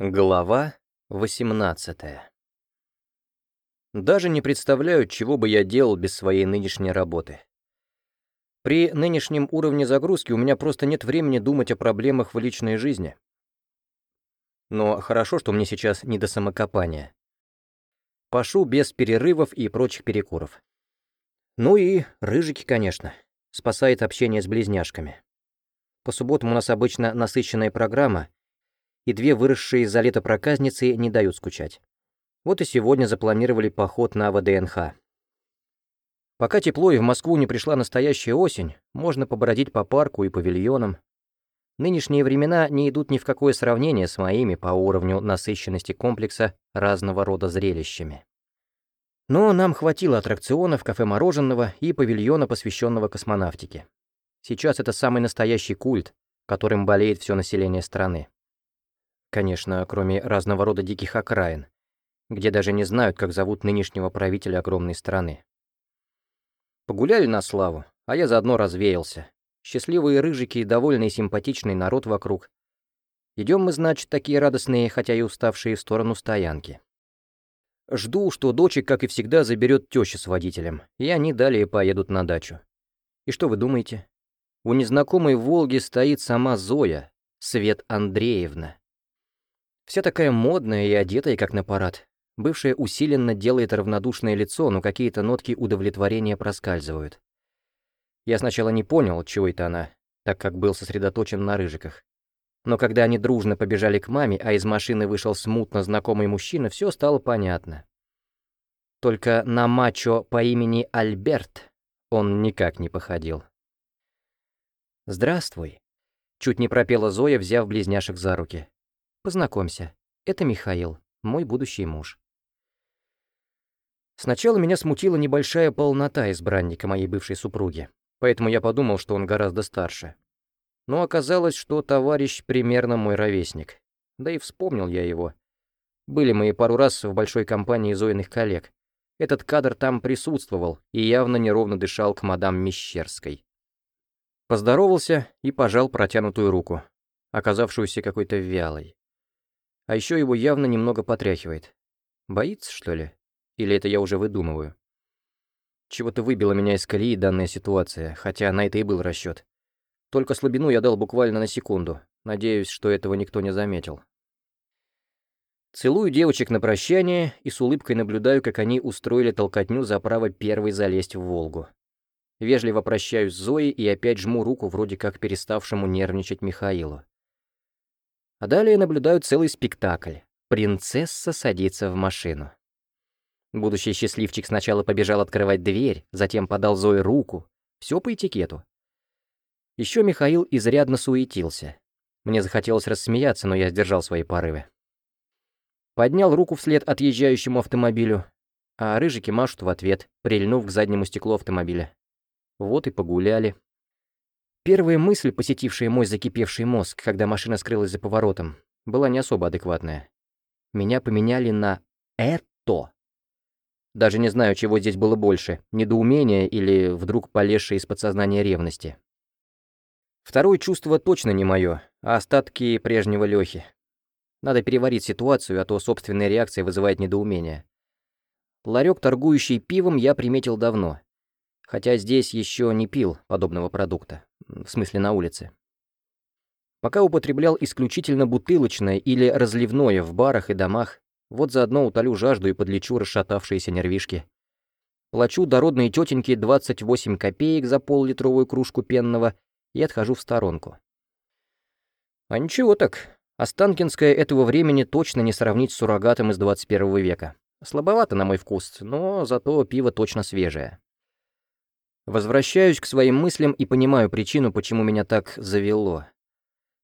Глава 18 Даже не представляю, чего бы я делал без своей нынешней работы. При нынешнем уровне загрузки у меня просто нет времени думать о проблемах в личной жизни. Но хорошо, что мне сейчас не до самокопания. Пашу без перерывов и прочих перекуров. Ну и рыжики, конечно. Спасает общение с близняшками. По субботам у нас обычно насыщенная программа — и две выросшие за лето проказницы не дают скучать. Вот и сегодня запланировали поход на ВДНХ. Пока тепло и в Москву не пришла настоящая осень, можно побродить по парку и павильонам. Нынешние времена не идут ни в какое сравнение с моими по уровню насыщенности комплекса разного рода зрелищами. Но нам хватило аттракционов, кафе-мороженого и павильона, посвященного космонавтике. Сейчас это самый настоящий культ, которым болеет все население страны. Конечно, кроме разного рода диких окраин, где даже не знают, как зовут нынешнего правителя огромной страны. Погуляли на славу, а я заодно развеялся. Счастливые рыжики и довольный симпатичный народ вокруг. Идем мы, значит, такие радостные, хотя и уставшие в сторону стоянки. Жду, что дочек, как и всегда, заберет теща с водителем, и они далее поедут на дачу. И что вы думаете? У незнакомой «Волги» стоит сама Зоя, Свет Андреевна. Вся такая модная и одетая, как на парад. Бывшая усиленно делает равнодушное лицо, но какие-то нотки удовлетворения проскальзывают. Я сначала не понял, чего это она, так как был сосредоточен на рыжиках. Но когда они дружно побежали к маме, а из машины вышел смутно знакомый мужчина, все стало понятно. Только на мачо по имени Альберт он никак не походил. «Здравствуй», — чуть не пропела Зоя, взяв близняшек за руки. Познакомься, это Михаил, мой будущий муж. Сначала меня смутила небольшая полнота избранника моей бывшей супруги, поэтому я подумал, что он гораздо старше. Но оказалось, что товарищ примерно мой ровесник. Да и вспомнил я его. Были мы пару раз в большой компании Зоиных коллег. Этот кадр там присутствовал и явно неровно дышал к мадам Мещерской. Поздоровался и пожал протянутую руку, оказавшуюся какой-то вялой. А еще его явно немного потряхивает. Боится, что ли? Или это я уже выдумываю? Чего-то выбило меня из колеи данная ситуация, хотя на это и был расчет. Только слабину я дал буквально на секунду. Надеюсь, что этого никто не заметил. Целую девочек на прощание и с улыбкой наблюдаю, как они устроили толкотню за право первой залезть в Волгу. Вежливо прощаюсь с Зоей и опять жму руку вроде как переставшему нервничать Михаилу. А далее наблюдают целый спектакль. Принцесса садится в машину. Будущий счастливчик сначала побежал открывать дверь, затем подал Зое руку. Все по этикету. Еще Михаил изрядно суетился. Мне захотелось рассмеяться, но я сдержал свои порывы. Поднял руку вслед отъезжающему автомобилю, а рыжики машут в ответ, прильнув к заднему стеклу автомобиля. Вот и погуляли. Первая мысль, посетившая мой закипевший мозг, когда машина скрылась за поворотом, была не особо адекватная. Меня поменяли на «это». Даже не знаю, чего здесь было больше, недоумения или вдруг полезшей из подсознания ревности. Второе чувство точно не мое, а остатки прежнего Лёхи. Надо переварить ситуацию, а то собственная реакция вызывает недоумение. Ларек, торгующий пивом, я приметил давно. Хотя здесь еще не пил подобного продукта в смысле на улице. Пока употреблял исключительно бутылочное или разливное в барах и домах, вот заодно утолю жажду и подлечу расшатавшиеся нервишки. Плачу дородные тетеньки 28 копеек за пол-литровую кружку пенного и отхожу в сторонку. А ничего так, Останкинское этого времени точно не сравнить с суррогатом из 21 века. Слабовато на мой вкус, но зато пиво точно свежее. Возвращаюсь к своим мыслям и понимаю причину, почему меня так завело.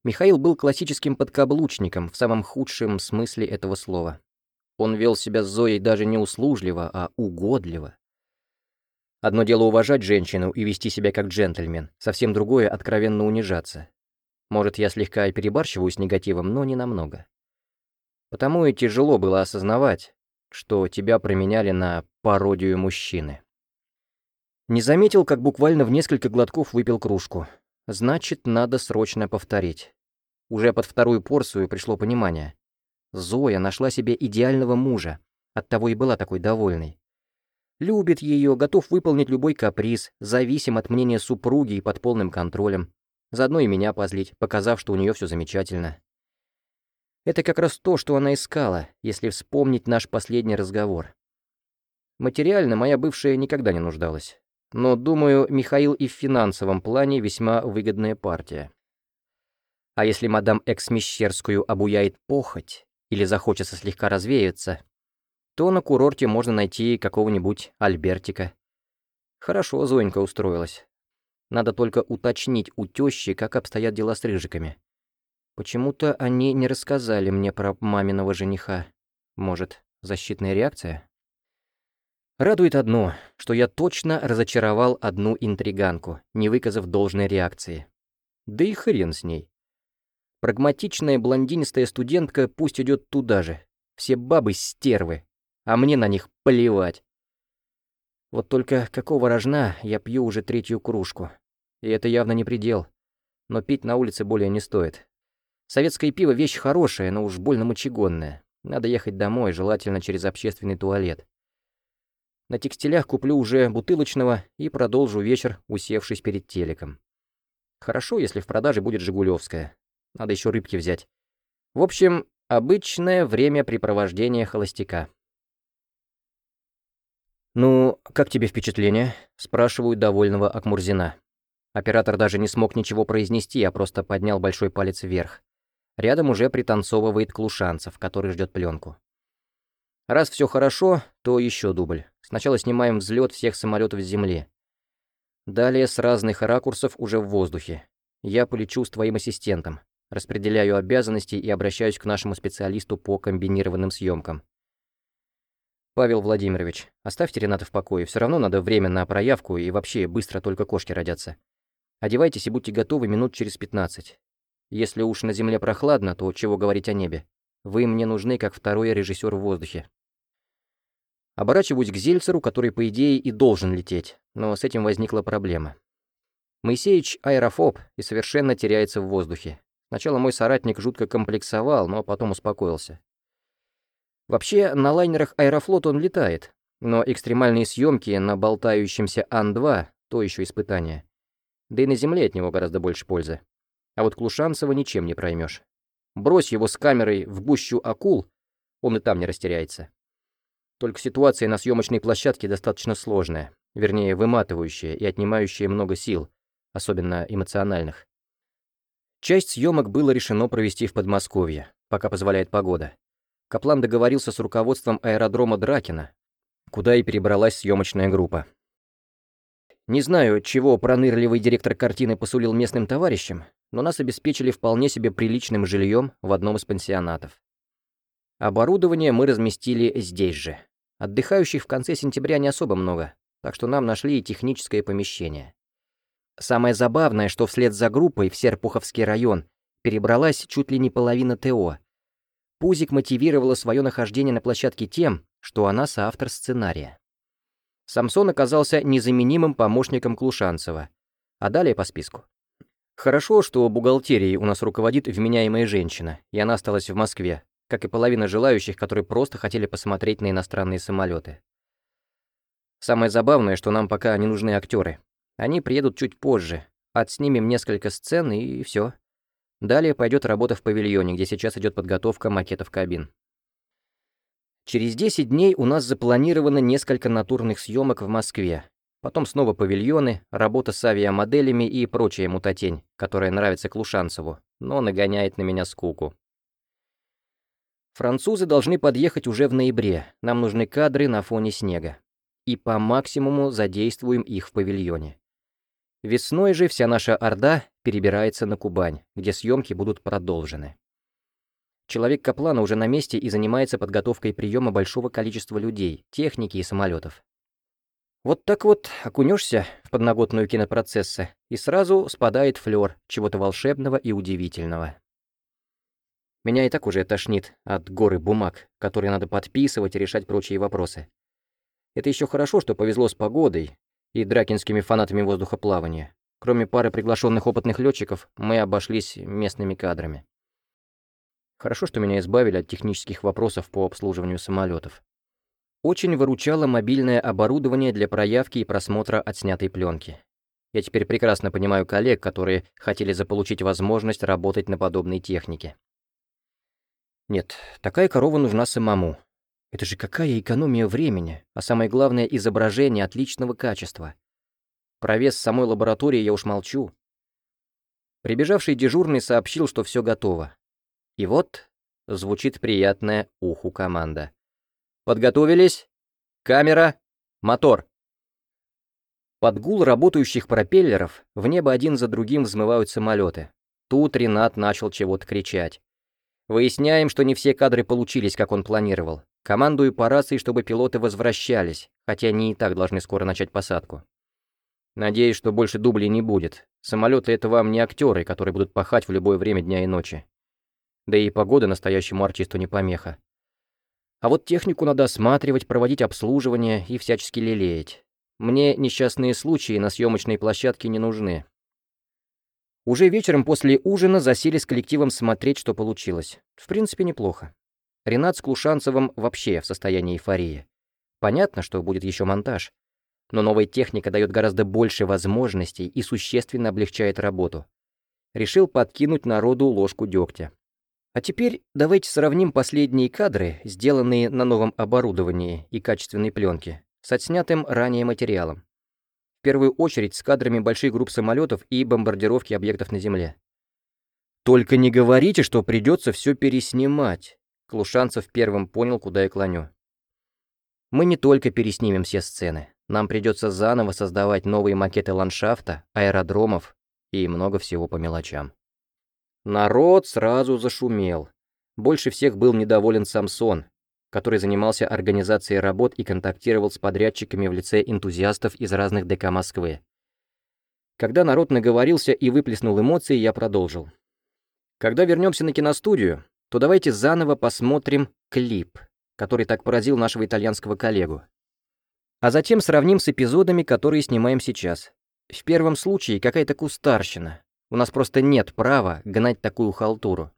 Михаил был классическим подкаблучником в самом худшем смысле этого слова. Он вел себя с Зоей даже не услужливо, а угодливо. Одно дело уважать женщину и вести себя как джентльмен, совсем другое — откровенно унижаться. Может, я слегка и перебарщиваю с негативом, но не намного. Потому и тяжело было осознавать, что тебя променяли на пародию мужчины. Не заметил, как буквально в несколько глотков выпил кружку. Значит, надо срочно повторить. Уже под вторую порцию пришло понимание. Зоя нашла себе идеального мужа, оттого и была такой довольной. Любит ее, готов выполнить любой каприз, зависим от мнения супруги и под полным контролем. Заодно и меня позлить, показав, что у нее все замечательно. Это как раз то, что она искала, если вспомнить наш последний разговор. Материально моя бывшая никогда не нуждалась. Но, думаю, Михаил и в финансовом плане весьма выгодная партия. А если мадам Экс-Мещерскую обуяет похоть или захочется слегка развеяться, то на курорте можно найти какого-нибудь Альбертика. Хорошо Зоенька устроилась. Надо только уточнить у тещи, как обстоят дела с рыжиками. Почему-то они не рассказали мне про маминого жениха. Может, защитная реакция? Радует одно, что я точно разочаровал одну интриганку, не выказав должной реакции. Да и хрен с ней. Прагматичная блондинистая студентка пусть идет туда же. Все бабы стервы, а мне на них плевать. Вот только какого рожна я пью уже третью кружку. И это явно не предел. Но пить на улице более не стоит. Советское пиво — вещь хорошая, но уж больно мочегонная. Надо ехать домой, желательно через общественный туалет. На текстилях куплю уже бутылочного и продолжу вечер, усевшись перед телеком. Хорошо, если в продаже будет «Жигулевская». Надо еще рыбки взять. В общем, обычное времяпрепровождение холостяка. «Ну, как тебе впечатление?» — спрашиваю довольного Акмурзина. Оператор даже не смог ничего произнести, а просто поднял большой палец вверх. Рядом уже пританцовывает Клушанцев, который ждет пленку. Раз все хорошо, то еще дубль. Сначала снимаем взлет всех самолетов с земли. Далее с разных ракурсов уже в воздухе. Я полечу с твоим ассистентом, распределяю обязанности и обращаюсь к нашему специалисту по комбинированным съемкам. Павел Владимирович, оставьте Рената в покое, все равно надо время на проявку и вообще быстро только кошки родятся. Одевайтесь и будьте готовы минут через 15. Если уж на земле прохладно, то чего говорить о небе. Вы мне нужны как второй режиссер в воздухе. Оборачиваюсь к Зельцеру, который, по идее, и должен лететь, но с этим возникла проблема. Моисеич аэрофоб и совершенно теряется в воздухе. Сначала мой соратник жутко комплексовал, но потом успокоился. Вообще, на лайнерах Аэрофлот он летает, но экстремальные съемки на болтающемся Ан-2 — то еще испытание. Да и на Земле от него гораздо больше пользы. А вот Клушанцева ничем не проймешь. Брось его с камерой в гущу акул, он и там не растеряется. Только ситуация на съемочной площадке достаточно сложная, вернее, выматывающая и отнимающая много сил, особенно эмоциональных. Часть съемок было решено провести в Подмосковье, пока позволяет погода. Каплан договорился с руководством аэродрома Дракина, куда и перебралась съемочная группа. Не знаю, чего пронырливый директор картины посулил местным товарищам, но нас обеспечили вполне себе приличным жильем в одном из пансионатов. Оборудование мы разместили здесь же. Отдыхающих в конце сентября не особо много, так что нам нашли и техническое помещение. Самое забавное, что вслед за группой в Серпуховский район перебралась чуть ли не половина ТО. Пузик мотивировала свое нахождение на площадке тем, что она соавтор сценария. Самсон оказался незаменимым помощником Клушанцева. А далее по списку. Хорошо, что бухгалтерией у нас руководит вменяемая женщина, и она осталась в Москве, как и половина желающих, которые просто хотели посмотреть на иностранные самолеты. Самое забавное, что нам пока не нужны актеры. Они приедут чуть позже, отснимем несколько сцен и все. Далее пойдет работа в павильоне, где сейчас идет подготовка макетов кабин. Через 10 дней у нас запланировано несколько натурных съемок в Москве. Потом снова павильоны, работа с авиамоделями и прочая мутатень, которая нравится Клушанцеву, но нагоняет на меня скуку. Французы должны подъехать уже в ноябре, нам нужны кадры на фоне снега. И по максимуму задействуем их в павильоне. Весной же вся наша орда перебирается на Кубань, где съемки будут продолжены. Человек Каплана уже на месте и занимается подготовкой приема большого количества людей, техники и самолетов. Вот так вот окунешься в подноготную кинопроцесса, и сразу спадает флёр чего-то волшебного и удивительного. Меня и так уже тошнит от горы бумаг, которые надо подписывать и решать прочие вопросы. Это еще хорошо, что повезло с погодой и дракинскими фанатами воздухоплавания. Кроме пары приглашенных опытных летчиков, мы обошлись местными кадрами. Хорошо, что меня избавили от технических вопросов по обслуживанию самолетов. Очень выручало мобильное оборудование для проявки и просмотра отснятой пленки. Я теперь прекрасно понимаю коллег, которые хотели заполучить возможность работать на подобной технике. Нет, такая корова нужна самому. Это же какая экономия времени, а самое главное, изображение отличного качества. Про вес самой лаборатории я уж молчу. Прибежавший дежурный сообщил, что все готово. И вот звучит приятная уху команда. Подготовились? Камера, мотор. Под гул работающих пропеллеров в небо один за другим взмывают самолеты. Тут Ренат начал чего-то кричать. Выясняем, что не все кадры получились, как он планировал. Командую по рации, чтобы пилоты возвращались, хотя они и так должны скоро начать посадку. Надеюсь, что больше дублей не будет. Самолеты — это вам не актеры, которые будут пахать в любое время дня и ночи. Да и погода настоящему артисту не помеха. А вот технику надо осматривать, проводить обслуживание и всячески лелеять. Мне несчастные случаи на съемочной площадке не нужны. Уже вечером после ужина засели с коллективом смотреть, что получилось. В принципе, неплохо. Ренат с Клушанцевым вообще в состоянии эйфории. Понятно, что будет еще монтаж. Но новая техника дает гораздо больше возможностей и существенно облегчает работу. Решил подкинуть народу ложку дегтя. А теперь давайте сравним последние кадры, сделанные на новом оборудовании и качественной пленке, с отснятым ранее материалом. В первую очередь с кадрами больших групп самолетов и бомбардировки объектов на Земле. «Только не говорите, что придется все переснимать», Клушанцев первым понял, куда я клоню. «Мы не только переснимем все сцены. Нам придется заново создавать новые макеты ландшафта, аэродромов и много всего по мелочам». Народ сразу зашумел. Больше всех был недоволен Самсон, который занимался организацией работ и контактировал с подрядчиками в лице энтузиастов из разных ДК Москвы. Когда народ наговорился и выплеснул эмоции, я продолжил. Когда вернемся на киностудию, то давайте заново посмотрим клип, который так поразил нашего итальянского коллегу. А затем сравним с эпизодами, которые снимаем сейчас. В первом случае какая-то кустарщина, у нас просто нет права гнать такую халтуру.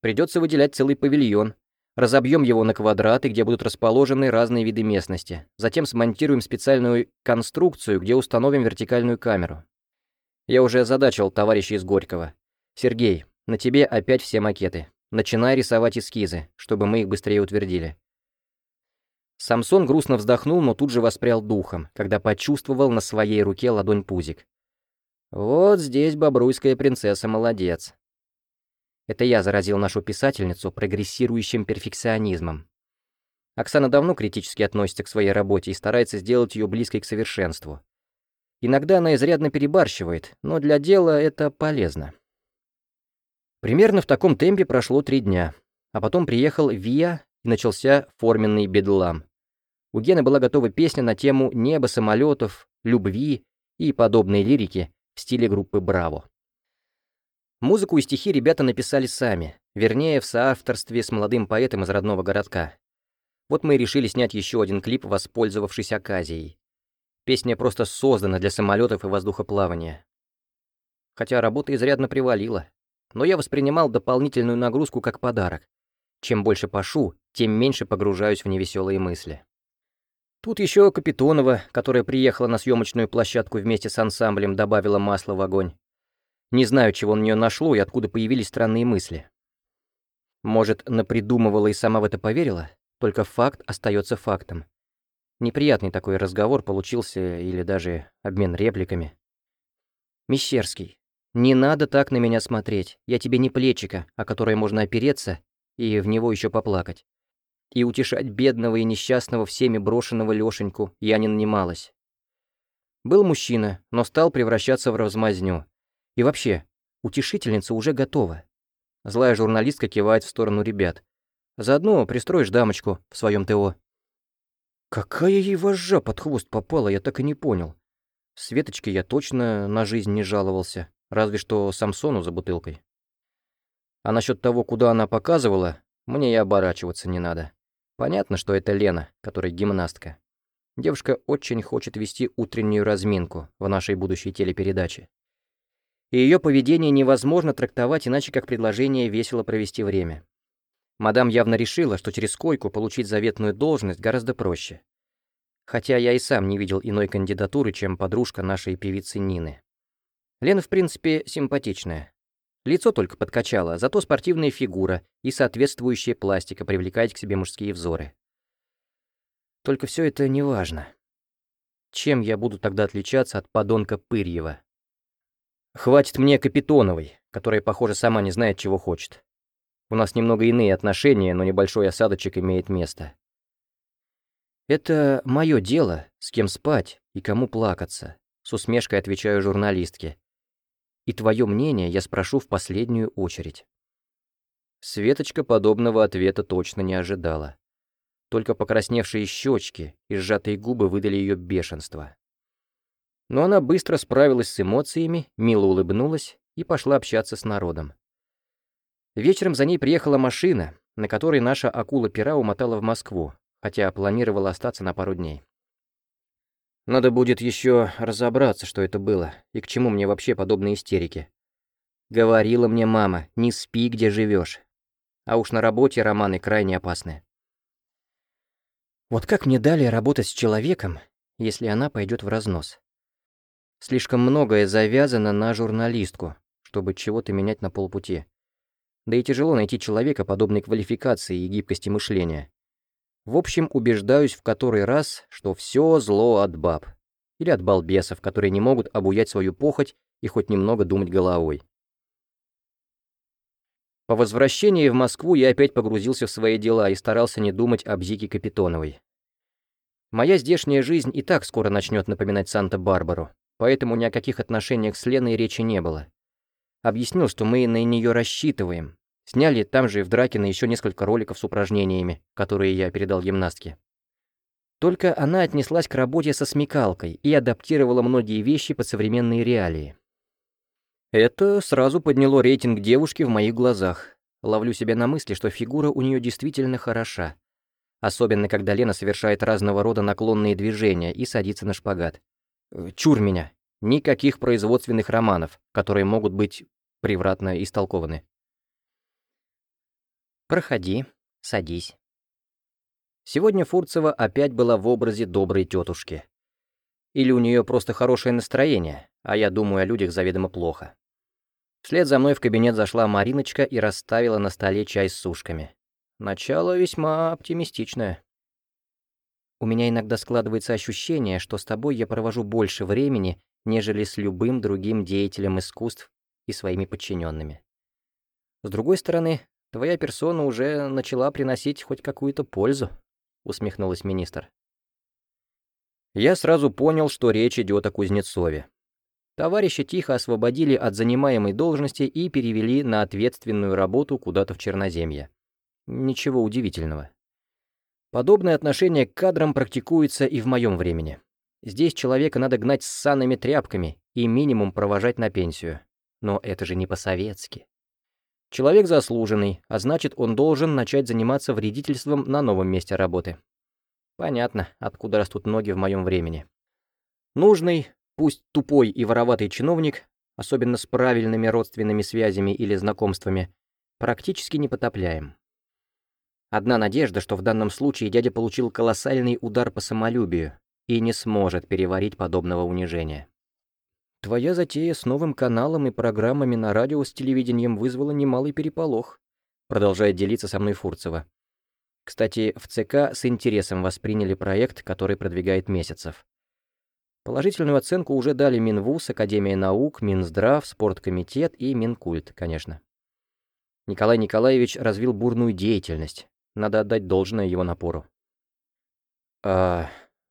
Придется выделять целый павильон. Разобьем его на квадраты, где будут расположены разные виды местности. Затем смонтируем специальную конструкцию, где установим вертикальную камеру. Я уже озадачил товарища из Горького. Сергей, на тебе опять все макеты. Начинай рисовать эскизы, чтобы мы их быстрее утвердили. Самсон грустно вздохнул, но тут же воспрял духом, когда почувствовал на своей руке ладонь Пузик. Вот здесь бобруйская принцесса молодец. Это я заразил нашу писательницу прогрессирующим перфекционизмом. Оксана давно критически относится к своей работе и старается сделать ее близкой к совершенству. Иногда она изрядно перебарщивает, но для дела это полезно. Примерно в таком темпе прошло три дня, а потом приехал Виа и начался форменный бедлам. У Гены была готова песня на тему неба, самолетов, любви и подобной лирики, в стиле группы «Браво». Музыку и стихи ребята написали сами, вернее, в соавторстве с молодым поэтом из родного городка. Вот мы и решили снять еще один клип, воспользовавшись оказией. Песня просто создана для самолетов и воздухоплавания. Хотя работа изрядно привалила. Но я воспринимал дополнительную нагрузку как подарок. Чем больше пошу, тем меньше погружаюсь в невеселые мысли. Тут еще Капитонова, которая приехала на съемочную площадку вместе с ансамблем, добавила масла в огонь. Не знаю, чего на нее нашло и откуда появились странные мысли. Может, напридумывала и сама в это поверила? Только факт остается фактом. Неприятный такой разговор получился или даже обмен репликами. «Мещерский, не надо так на меня смотреть. Я тебе не плечика, о которое можно опереться и в него еще поплакать и утешать бедного и несчастного всеми брошенного Лёшеньку я не нанималась. Был мужчина, но стал превращаться в размазню. И вообще, утешительница уже готова. Злая журналистка кивает в сторону ребят. Заодно пристроишь дамочку в своем ТО. Какая ей вожжа под хвост попала, я так и не понял. Светочке я точно на жизнь не жаловался, разве что Самсону за бутылкой. А насчет того, куда она показывала, мне и оборачиваться не надо. Понятно, что это Лена, которая гимнастка. Девушка очень хочет вести утреннюю разминку в нашей будущей телепередаче. И ее поведение невозможно трактовать иначе как предложение весело провести время. Мадам явно решила, что через койку получить заветную должность гораздо проще. Хотя я и сам не видел иной кандидатуры, чем подружка нашей певицы Нины. Лена, в принципе, симпатичная. Лицо только подкачало, зато спортивная фигура и соответствующая пластика привлекает к себе мужские взоры. Только все это не важно. Чем я буду тогда отличаться от подонка Пырьева? Хватит мне Капитоновой, которая, похоже, сама не знает, чего хочет. У нас немного иные отношения, но небольшой осадочек имеет место. Это мое дело, с кем спать и кому плакаться, с усмешкой отвечаю журналистке. И твое мнение я спрошу в последнюю очередь. Светочка подобного ответа точно не ожидала. Только покрасневшие щечки и сжатые губы выдали ее бешенство. Но она быстро справилась с эмоциями, мило улыбнулась и пошла общаться с народом. Вечером за ней приехала машина, на которой наша акула-пера умотала в Москву, хотя планировала остаться на пару дней. Надо будет еще разобраться, что это было, и к чему мне вообще подобные истерики. Говорила мне мама, не спи, где живешь. А уж на работе романы крайне опасны. Вот как мне далее работать с человеком, если она пойдет в разнос? Слишком многое завязано на журналистку, чтобы чего-то менять на полпути. Да и тяжело найти человека подобной квалификации и гибкости мышления. В общем, убеждаюсь в который раз, что все зло от баб. Или от балбесов, которые не могут обуять свою похоть и хоть немного думать головой. По возвращении в Москву я опять погрузился в свои дела и старался не думать об Зике Капитоновой. Моя здешняя жизнь и так скоро начнет напоминать Санта-Барбару, поэтому ни о каких отношениях с Леной речи не было. Объяснил, что мы на нее рассчитываем. Сняли там же в Дракино еще несколько роликов с упражнениями, которые я передал гимнастке. Только она отнеслась к работе со смекалкой и адаптировала многие вещи под современные реалии. Это сразу подняло рейтинг девушки в моих глазах. Ловлю себя на мысли, что фигура у нее действительно хороша. Особенно, когда Лена совершает разного рода наклонные движения и садится на шпагат. Э, чур меня. Никаких производственных романов, которые могут быть превратно истолкованы. Проходи, садись. Сегодня Фурцева опять была в образе доброй тетушки. Или у нее просто хорошее настроение, а я думаю о людях заведомо плохо. Вслед за мной в кабинет зашла Мариночка и расставила на столе чай с сушками. Начало весьма оптимистичное. У меня иногда складывается ощущение, что с тобой я провожу больше времени, нежели с любым другим деятелем искусств и своими подчиненными. С другой стороны, твоя персона уже начала приносить хоть какую-то пользу, усмехнулась министр. Я сразу понял, что речь идет о Кузнецове. Товарища тихо освободили от занимаемой должности и перевели на ответственную работу куда-то в Черноземье. Ничего удивительного. Подобное отношение к кадрам практикуется и в моем времени. Здесь человека надо гнать с санными тряпками и минимум провожать на пенсию. Но это же не по-советски. Человек заслуженный, а значит, он должен начать заниматься вредительством на новом месте работы. Понятно, откуда растут ноги в моем времени. Нужный, Пусть тупой и вороватый чиновник, особенно с правильными родственными связями или знакомствами, практически непотопляем. Одна надежда, что в данном случае дядя получил колоссальный удар по самолюбию и не сможет переварить подобного унижения. Твоя затея с новым каналом и программами на радио с телевидением вызвала немалый переполох, продолжает делиться со мной Фурцева. Кстати, в ЦК с интересом восприняли проект, который продвигает Месяцев. Положительную оценку уже дали Минвуз, Академия наук, Минздрав, Спорткомитет и Минкульт, конечно. Николай Николаевич развил бурную деятельность. Надо отдать должное его напору. А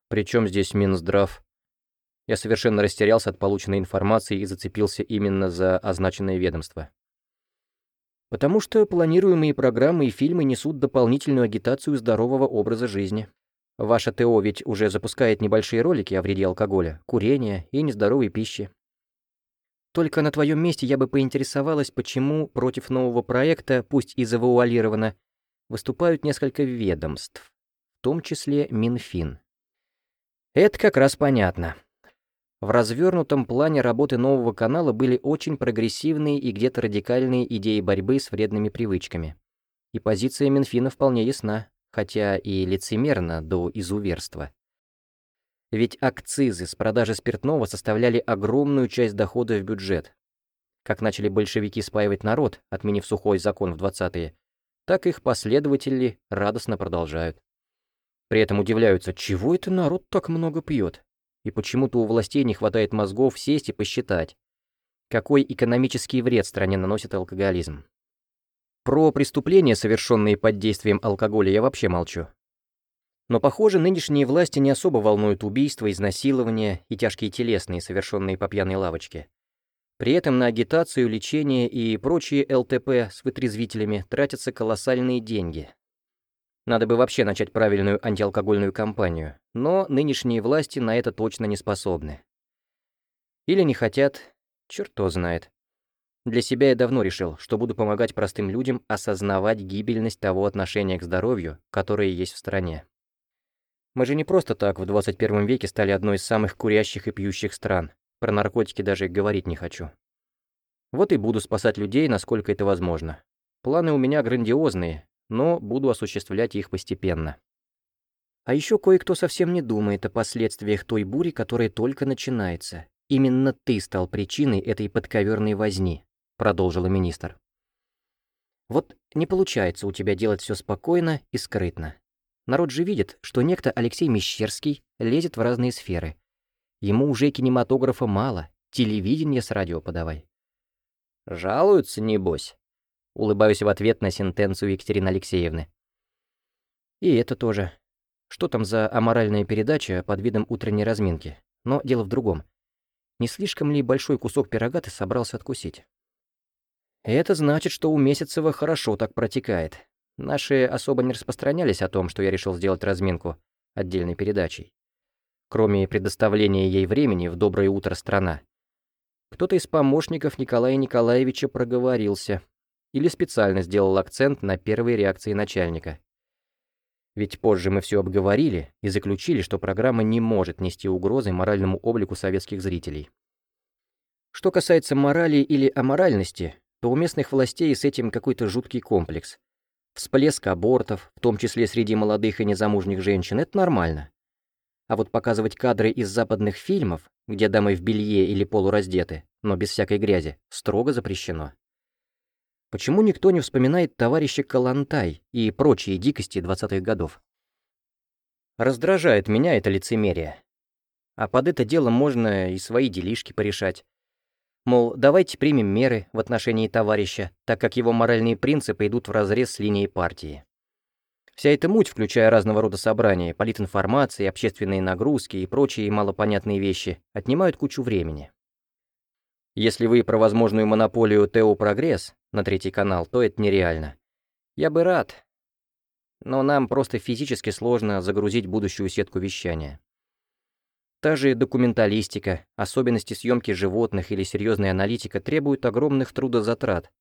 при чем здесь Минздрав? Я совершенно растерялся от полученной информации и зацепился именно за означенное ведомство. Потому что планируемые программы и фильмы несут дополнительную агитацию здорового образа жизни. Ваше ТО ведь уже запускает небольшие ролики о вреде алкоголя, курения и нездоровой пищи. Только на твоем месте я бы поинтересовалась, почему против нового проекта, пусть и завуалированно, выступают несколько ведомств, в том числе Минфин. Это как раз понятно. В развернутом плане работы нового канала были очень прогрессивные и где-то радикальные идеи борьбы с вредными привычками. И позиция Минфина вполне ясна, хотя и лицемерна до изуверства. Ведь акцизы с продажи спиртного составляли огромную часть дохода в бюджет. Как начали большевики спаивать народ, отменив сухой закон в 20-е, так их последователи радостно продолжают. При этом удивляются, чего это народ так много пьет? И почему-то у властей не хватает мозгов сесть и посчитать, какой экономический вред стране наносит алкоголизм. Про преступления, совершенные под действием алкоголя, я вообще молчу. Но, похоже, нынешние власти не особо волнуют убийства, изнасилования и тяжкие телесные, совершенные по пьяной лавочке. При этом на агитацию, лечение и прочие ЛТП с вытрезвителями тратятся колоссальные деньги. Надо бы вообще начать правильную антиалкогольную кампанию, но нынешние власти на это точно не способны. Или не хотят, черт кто знает. Для себя я давно решил, что буду помогать простым людям осознавать гибельность того отношения к здоровью, которое есть в стране. Мы же не просто так в 21 веке стали одной из самых курящих и пьющих стран. Про наркотики даже говорить не хочу. Вот и буду спасать людей, насколько это возможно. Планы у меня грандиозные, но буду осуществлять их постепенно. А еще кое-кто совсем не думает о последствиях той бури, которая только начинается. Именно ты стал причиной этой подковерной возни, продолжила министр. Вот не получается у тебя делать все спокойно и скрытно. Народ же видит, что некто Алексей Мещерский лезет в разные сферы. Ему уже кинематографа мало, телевидение с радио подавай. «Жалуются, небось?» Улыбаюсь в ответ на сентенцию Екатерины Алексеевны. И это тоже. Что там за аморальная передача под видом утренней разминки? Но дело в другом. Не слишком ли большой кусок пирога ты собрался откусить? Это значит, что у Месяцева хорошо так протекает. Наши особо не распространялись о том, что я решил сделать разминку отдельной передачей. Кроме предоставления ей времени в «Доброе утро, страна». Кто-то из помощников Николая Николаевича проговорился или специально сделал акцент на первой реакции начальника. Ведь позже мы все обговорили и заключили, что программа не может нести угрозы моральному облику советских зрителей. Что касается морали или аморальности, то у местных властей с этим какой-то жуткий комплекс. Всплеск абортов, в том числе среди молодых и незамужних женщин, это нормально. А вот показывать кадры из западных фильмов, где дамы в белье или полураздеты, но без всякой грязи, строго запрещено. Почему никто не вспоминает товарища Калантай и прочие дикости 20-х годов? Раздражает меня это лицемерие. А под это дело можно и свои делишки порешать. Мол, давайте примем меры в отношении товарища, так как его моральные принципы идут вразрез с линией партии. Вся эта муть, включая разного рода собрания, политинформации, общественные нагрузки и прочие малопонятные вещи, отнимают кучу времени. Если вы про возможную монополию ТО «Прогресс» на третий канал, то это нереально. Я бы рад, но нам просто физически сложно загрузить будущую сетку вещания. Та же документалистика, особенности съемки животных или серьезная аналитика требуют огромных трудозатрат.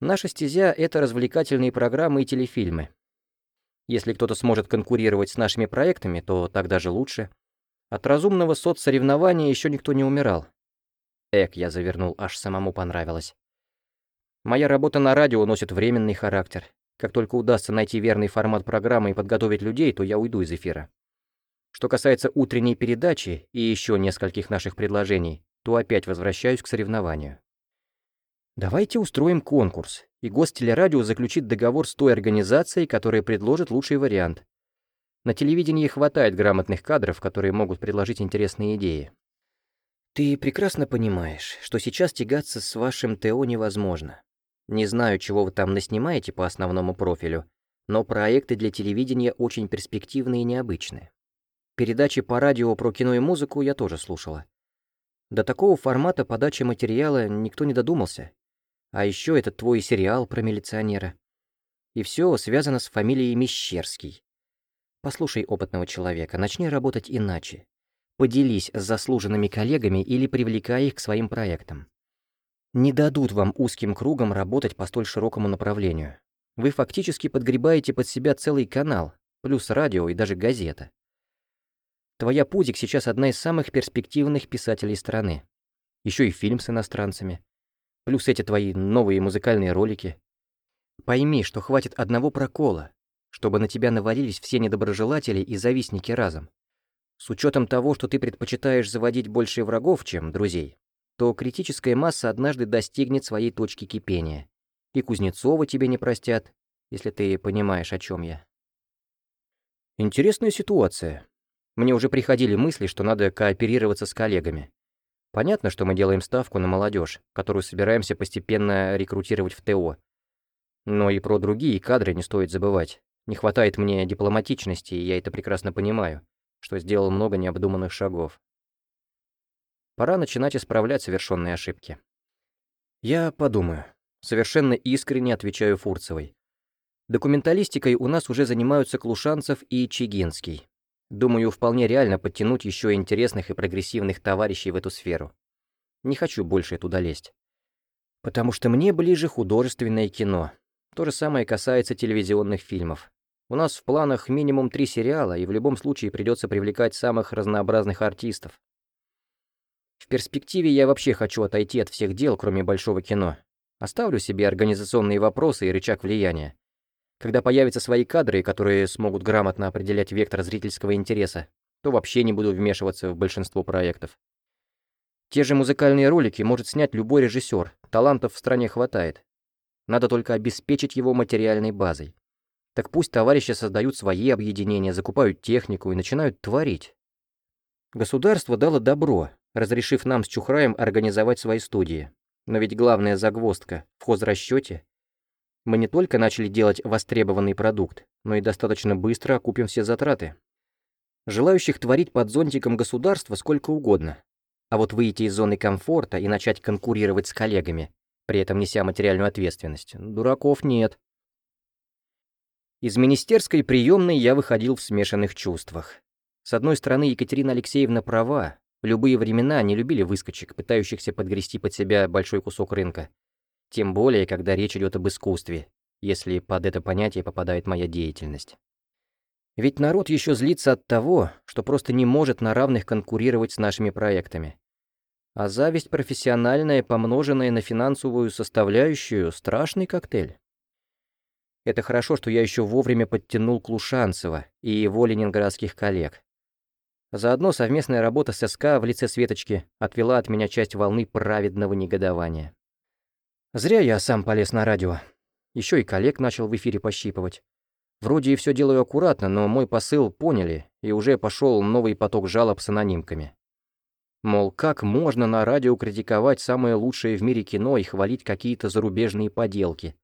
Наша стезя — это развлекательные программы и телефильмы. Если кто-то сможет конкурировать с нашими проектами, то тогда же лучше. От разумного соцсоревнования еще никто не умирал. Эк, я завернул, аж самому понравилось. Моя работа на радио носит временный характер. Как только удастся найти верный формат программы и подготовить людей, то я уйду из эфира. Что касается утренней передачи и еще нескольких наших предложений, то опять возвращаюсь к соревнованию. Давайте устроим конкурс, и Гостелерадио заключит договор с той организацией, которая предложит лучший вариант. На телевидении хватает грамотных кадров, которые могут предложить интересные идеи. Ты прекрасно понимаешь, что сейчас тягаться с вашим ТО невозможно. Не знаю, чего вы там наснимаете по основному профилю, но проекты для телевидения очень перспективные и необычные. Передачи по радио про кино и музыку я тоже слушала. До такого формата подачи материала никто не додумался. А еще этот твой сериал про милиционера. И все связано с фамилией Мещерский. Послушай опытного человека, начни работать иначе. Поделись с заслуженными коллегами или привлекай их к своим проектам. Не дадут вам узким кругом работать по столь широкому направлению. Вы фактически подгребаете под себя целый канал, плюс радио и даже газета. Твоя Пудик сейчас одна из самых перспективных писателей страны. Еще и фильм с иностранцами. Плюс эти твои новые музыкальные ролики. Пойми, что хватит одного прокола, чтобы на тебя навалились все недоброжелатели и завистники разом. С учетом того, что ты предпочитаешь заводить больше врагов, чем друзей, то критическая масса однажды достигнет своей точки кипения. И Кузнецова тебе не простят, если ты понимаешь, о чем я. Интересная ситуация. Мне уже приходили мысли, что надо кооперироваться с коллегами. Понятно, что мы делаем ставку на молодежь, которую собираемся постепенно рекрутировать в ТО. Но и про другие кадры не стоит забывать. Не хватает мне дипломатичности, и я это прекрасно понимаю что сделал много необдуманных шагов. Пора начинать исправлять совершенные ошибки. Я подумаю. Совершенно искренне отвечаю Фурцевой. Документалистикой у нас уже занимаются Клушанцев и Чигинский. Думаю, вполне реально подтянуть еще интересных и прогрессивных товарищей в эту сферу. Не хочу больше туда лезть. Потому что мне ближе художественное кино. То же самое касается телевизионных фильмов. У нас в планах минимум три сериала, и в любом случае придется привлекать самых разнообразных артистов. В перспективе я вообще хочу отойти от всех дел, кроме большого кино. Оставлю себе организационные вопросы и рычаг влияния. Когда появятся свои кадры, которые смогут грамотно определять вектор зрительского интереса, то вообще не буду вмешиваться в большинство проектов. Те же музыкальные ролики может снять любой режиссер, талантов в стране хватает. Надо только обеспечить его материальной базой. Так пусть товарищи создают свои объединения, закупают технику и начинают творить. Государство дало добро, разрешив нам с Чухраем организовать свои студии. Но ведь главная загвоздка в хозрасчете. Мы не только начали делать востребованный продукт, но и достаточно быстро окупим все затраты. Желающих творить под зонтиком государства сколько угодно. А вот выйти из зоны комфорта и начать конкурировать с коллегами, при этом неся материальную ответственность, дураков нет. Из министерской приемной я выходил в смешанных чувствах. С одной стороны, Екатерина Алексеевна права. В любые времена не любили выскочек, пытающихся подгрести под себя большой кусок рынка. Тем более, когда речь идет об искусстве, если под это понятие попадает моя деятельность. Ведь народ еще злится от того, что просто не может на равных конкурировать с нашими проектами. А зависть профессиональная, помноженная на финансовую составляющую, страшный коктейль. Это хорошо, что я еще вовремя подтянул Клушанцева и его ленинградских коллег. Заодно совместная работа с СК в лице Светочки отвела от меня часть волны праведного негодования. Зря я сам полез на радио. Еще и коллег начал в эфире пощипывать. Вроде и все делаю аккуратно, но мой посыл поняли, и уже пошел новый поток жалоб с анонимками. Мол, как можно на радио критиковать самое лучшее в мире кино и хвалить какие-то зарубежные поделки?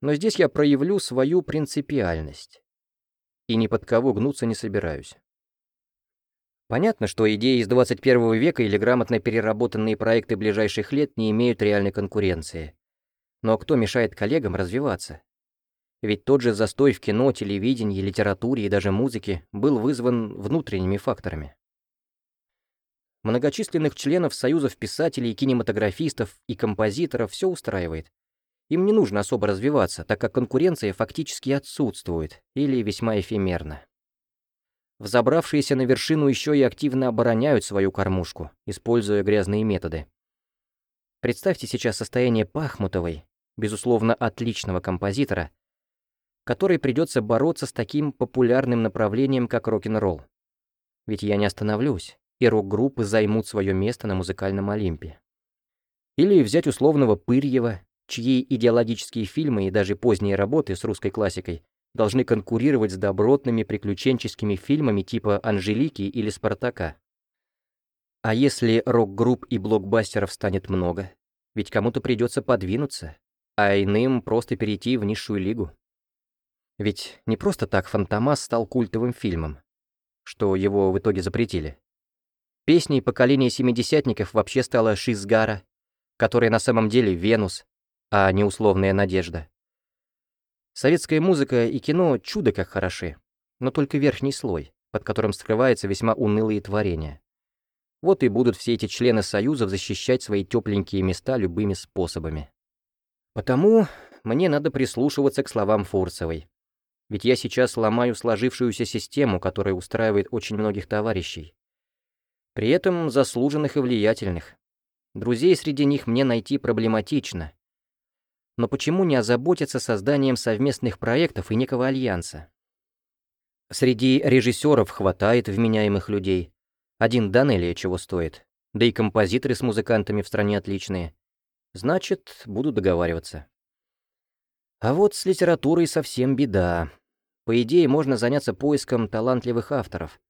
Но здесь я проявлю свою принципиальность. И ни под кого гнуться не собираюсь. Понятно, что идеи из 21 века или грамотно переработанные проекты ближайших лет не имеют реальной конкуренции. Но кто мешает коллегам развиваться? Ведь тот же застой в кино, телевидении, литературе и даже музыке был вызван внутренними факторами. Многочисленных членов союзов писателей, кинематографистов и композиторов все устраивает. Им не нужно особо развиваться, так как конкуренция фактически отсутствует или весьма эфемерна. Взобравшиеся на вершину еще и активно обороняют свою кормушку, используя грязные методы. Представьте сейчас состояние Пахмутовой, безусловно отличного композитора, которой придется бороться с таким популярным направлением, как рок-н-ролл. Ведь я не остановлюсь, и рок-группы займут свое место на музыкальном Олимпе. Или взять условного Пырьева чьи идеологические фильмы и даже поздние работы с русской классикой должны конкурировать с добротными приключенческими фильмами типа «Анжелики» или «Спартака». А если рок-групп и блокбастеров станет много? Ведь кому-то придется подвинуться, а иным просто перейти в низшую лигу. Ведь не просто так «Фантомас» стал культовым фильмом, что его в итоге запретили. Песней поколения семидесятников вообще стала «Шизгара», которая на самом деле «Венус», а не условная надежда. Советская музыка и кино чудо как хороши, но только верхний слой, под которым скрываются весьма унылые творения. Вот и будут все эти члены Союзов защищать свои тепленькие места любыми способами. Потому мне надо прислушиваться к словам Фурцевой. Ведь я сейчас ломаю сложившуюся систему, которая устраивает очень многих товарищей. При этом заслуженных и влиятельных. Друзей среди них мне найти проблематично. Но почему не озаботиться созданием совместных проектов и некого альянса? Среди режиссеров хватает вменяемых людей. Один Данелия чего стоит. Да и композиторы с музыкантами в стране отличные. Значит, буду договариваться. А вот с литературой совсем беда. По идее, можно заняться поиском талантливых авторов.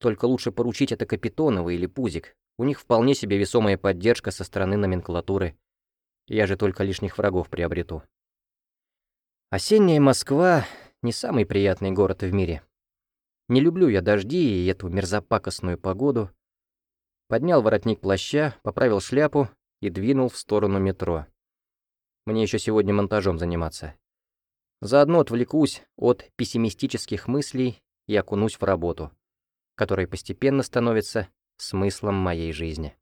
Только лучше поручить это Капитонова или Пузик. У них вполне себе весомая поддержка со стороны номенклатуры. Я же только лишних врагов приобрету. Осенняя Москва — не самый приятный город в мире. Не люблю я дожди и эту мерзопакостную погоду. Поднял воротник плаща, поправил шляпу и двинул в сторону метро. Мне еще сегодня монтажом заниматься. Заодно отвлекусь от пессимистических мыслей и окунусь в работу, которая постепенно становится смыслом моей жизни.